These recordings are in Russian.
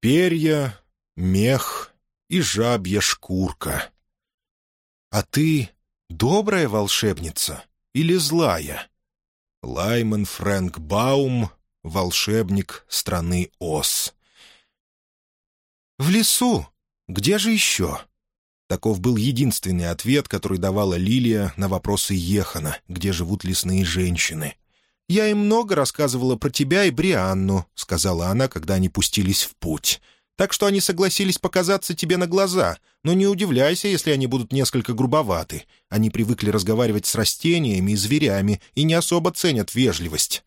Перья, мех и жабья шкурка. «А ты добрая волшебница или злая?» Лайман Фрэнк Баум, волшебник страны Ос. «В лесу. Где же еще?» Таков был единственный ответ, который давала Лилия на вопросы Ехана, где живут лесные женщины. «Я им много рассказывала про тебя и Брианну», — сказала она, когда они пустились в путь. «Так что они согласились показаться тебе на глаза, но не удивляйся, если они будут несколько грубоваты. Они привыкли разговаривать с растениями и зверями и не особо ценят вежливость».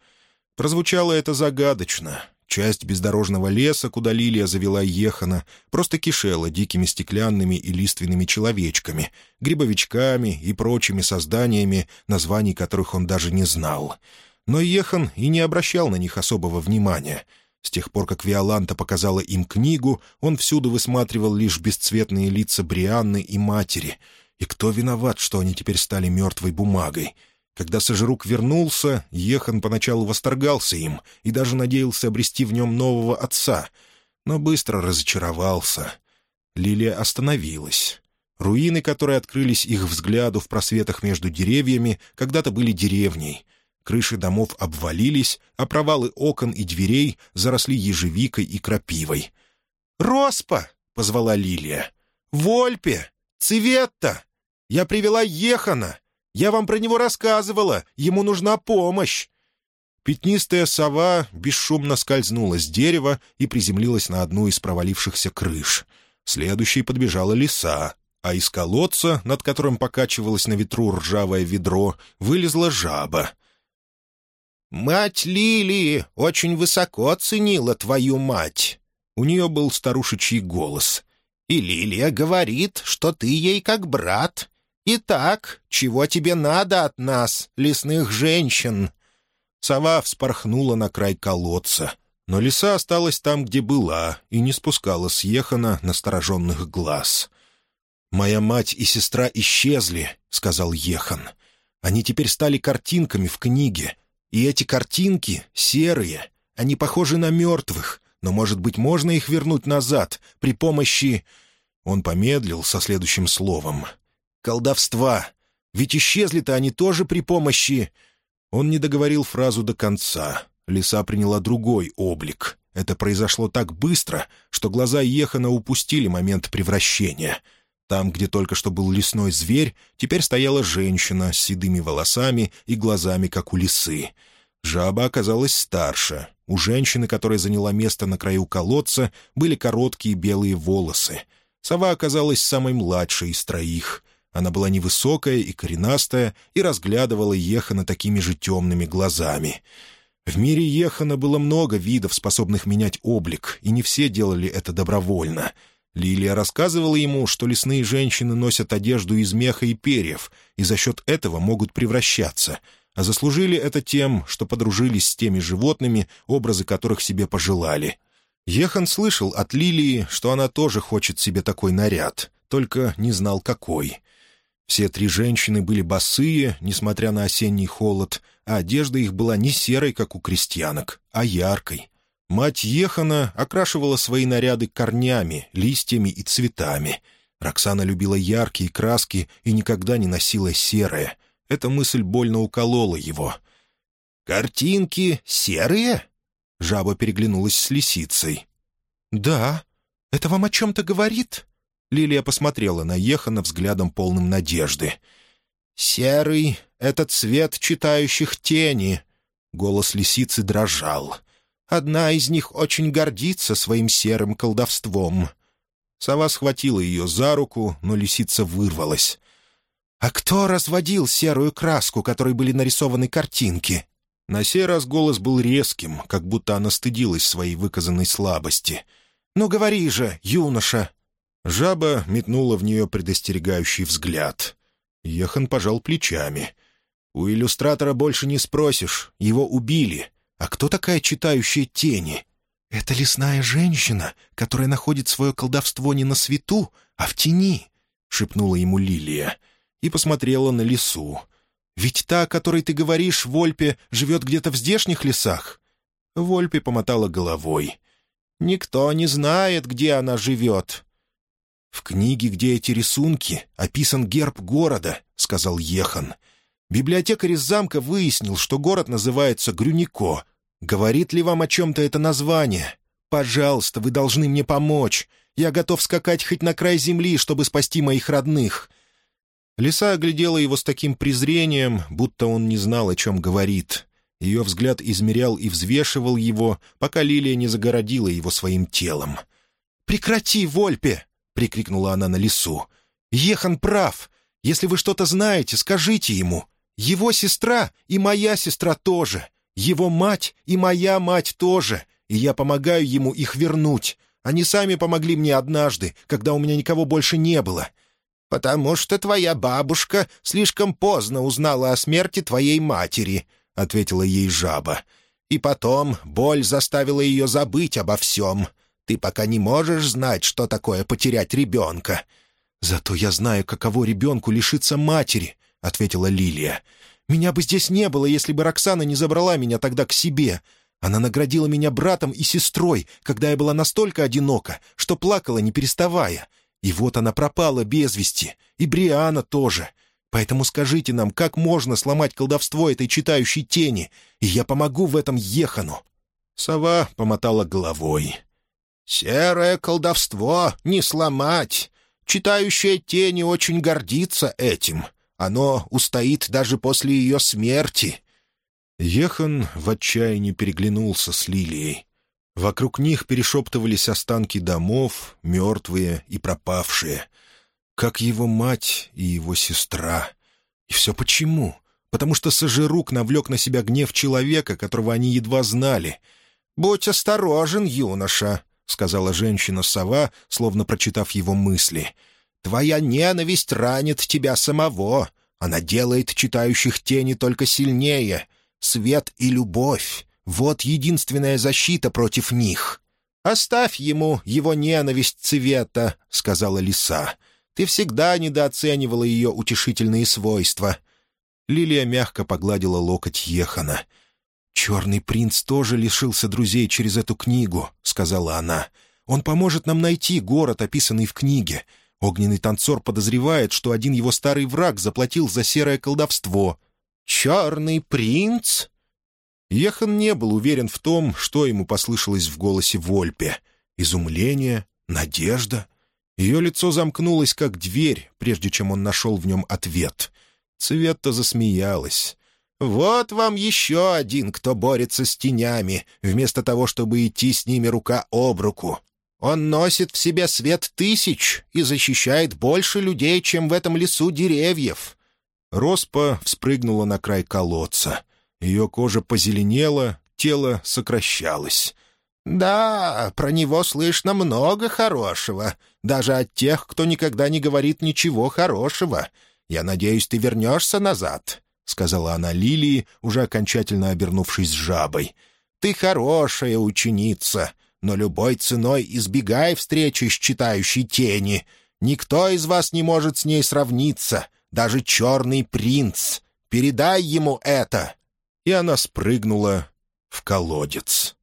Прозвучало это загадочно. Часть бездорожного леса, куда Лилия завела Ехана, просто кишела дикими стеклянными и лиственными человечками, грибовичками и прочими созданиями, названий которых он даже не знал. Но Ехан и не обращал на них особого внимания. С тех пор, как Виоланта показала им книгу, он всюду высматривал лишь бесцветные лица Брианны и матери. И кто виноват, что они теперь стали мертвой бумагой — когда Сожрук вернулся, Ехан поначалу восторгался им и даже надеялся обрести в нем нового отца, но быстро разочаровался. Лилия остановилась. Руины, которые открылись их взгляду в просветах между деревьями, когда-то были деревней. Крыши домов обвалились, а провалы окон и дверей заросли ежевикой и крапивой. «Роспа!» — позвала Лилия. «Вольпе! Цветта! Я привела Ехана! Я вам про него рассказывала. Ему нужна помощь». Пятнистая сова бесшумно скользнула с дерева и приземлилась на одну из провалившихся крыш. Следующей подбежала лиса, а из колодца, над которым покачивалось на ветру ржавое ведро, вылезла жаба. «Мать Лилии очень высоко ценила твою мать!» У нее был старушечий голос. «И Лилия говорит, что ты ей как брат. «Итак, чего тебе надо от нас, лесных женщин?» Сова вспорхнула на край колодца, но лиса осталась там, где была, и не спускала с Ехана настороженных глаз. «Моя мать и сестра исчезли», — сказал Ехан. «Они теперь стали картинками в книге, и эти картинки серые, они похожи на мертвых, но, может быть, можно их вернуть назад при помощи...» Он помедлил со следующим словом — колдовства. Ведь исчезли-то они тоже при помощи...» Он не договорил фразу до конца. Лиса приняла другой облик. Это произошло так быстро, что глаза Ехана упустили момент превращения. Там, где только что был лесной зверь, теперь стояла женщина с седыми волосами и глазами, как у лисы. Жаба оказалась старше. У женщины, которая заняла место на краю колодца, были короткие белые волосы. Сова оказалась самой младшей из троих. Она была невысокая и коренастая и разглядывала Ехана такими же темными глазами. В мире Ехана было много видов, способных менять облик, и не все делали это добровольно. Лилия рассказывала ему, что лесные женщины носят одежду из меха и перьев, и за счет этого могут превращаться, а заслужили это тем, что подружились с теми животными, образы которых себе пожелали. Ехан слышал от Лилии, что она тоже хочет себе такой наряд, только не знал, какой — все три женщины были босые, несмотря на осенний холод, а одежда их была не серой, как у крестьянок, а яркой. Мать Ехана окрашивала свои наряды корнями, листьями и цветами. Роксана любила яркие краски и никогда не носила серое. Эта мысль больно уколола его. «Картинки серые?» Жаба переглянулась с лисицей. «Да. Это вам о чем-то говорит?» Лилия посмотрела на Ехана взглядом полным надежды. «Серый — это цвет читающих тени», — голос лисицы дрожал. «Одна из них очень гордится своим серым колдовством». Сова схватила ее за руку, но лисица вырвалась. «А кто разводил серую краску, которой были нарисованы картинки?» На сей раз голос был резким, как будто она стыдилась своей выказанной слабости. «Ну говори же, юноша!» Жаба метнула в нее предостерегающий взгляд. Ехан пожал плечами. «У иллюстратора больше не спросишь. Его убили. А кто такая читающая тени?» «Это лесная женщина, которая находит свое колдовство не на свету, а в тени», — шепнула ему Лилия и посмотрела на лесу. «Ведь та, о которой ты говоришь, Вольпе, живет где-то в здешних лесах?» Вольпе помотала головой. Никто не знает, где она живет». «В книге, где эти рисунки, описан герб города», — сказал Ехан. «Библиотекарь из замка выяснил, что город называется Грюнико. Говорит ли вам о чем-то это название? Пожалуйста, вы должны мне помочь. Я готов скакать хоть на край земли, чтобы спасти моих родных». Лиса оглядела его с таким презрением, будто он не знал, о чем говорит. Ее взгляд измерял и взвешивал его, пока Лилия не загородила его своим телом. «Прекрати, Вольпе!» — прикрикнула она на лису. «Ехан прав. Если вы что-то знаете, скажите ему. Его сестра и моя сестра тоже. Его мать и моя мать тоже. И я помогаю ему их вернуть. Они сами помогли мне однажды, когда у меня никого больше не было. Потому что твоя бабушка слишком поздно узнала о смерти твоей матери», — ответила ей жаба. «И потом боль заставила ее забыть обо всем. Ты пока не можешь знать, что такое потерять ребенка». «Зато я знаю, каково ребенку лишиться матери», — ответила Лилия. «Меня бы здесь не было, если бы Роксана не забрала меня тогда к себе. Она наградила меня братом и сестрой, когда я была настолько одинока, что плакала, не переставая. И вот она пропала без вести, и Бриана тоже. Поэтому скажите нам, как можно сломать колдовство этой читающей тени, и я помогу в этом Ехану». Сова помотала головой. «Серое колдовство не сломать. Читающая тени очень гордится этим. Оно устоит даже после ее смерти». Ехан в отчаянии переглянулся с Лилией. Вокруг них перешептывались останки домов, мертвые и пропавшие. Как его мать и его сестра. И все почему? Потому что Сожирук навлек на себя гнев человека, которого они едва знали. «Будь осторожен, юноша», — сказала женщина-сова, словно прочитав его мысли. «Твоя ненависть ранит тебя самого. Она делает читающих тени только сильнее. Свет и любовь — вот единственная защита против них». «Оставь ему его ненависть цвета», — сказала лиса. «Ты всегда недооценивала ее утешительные свойства». Лилия мягко погладила локоть Ехана — «Черный принц тоже лишился друзей через эту книгу», — сказала она. «Он поможет нам найти город, описанный в книге. Огненный танцор подозревает, что один его старый враг заплатил за серое колдовство». «Черный принц?» Ехан не был уверен в том, что ему послышалось в голосе Вольпе. Изумление, надежда. Ее лицо замкнулось, как дверь, прежде чем он нашел в нем ответ. Цветта засмеялась. «Вот вам еще один, кто борется с тенями, вместо того, чтобы идти с ними рука об руку. Он носит в себе свет тысяч и защищает больше людей, чем в этом лесу деревьев». Роспа вспрыгнула на край колодца. Ее кожа позеленела, тело сокращалось. «Да, про него слышно много хорошего, даже от тех, кто никогда не говорит ничего хорошего. Я надеюсь, ты вернешься назад. — сказала она Лилии, уже окончательно обернувшись жабой. «Ты хорошая ученица, но любой ценой избегай встречи с читающей тени. Никто из вас не может с ней сравниться, даже черный принц. Передай ему это!» И она спрыгнула в колодец.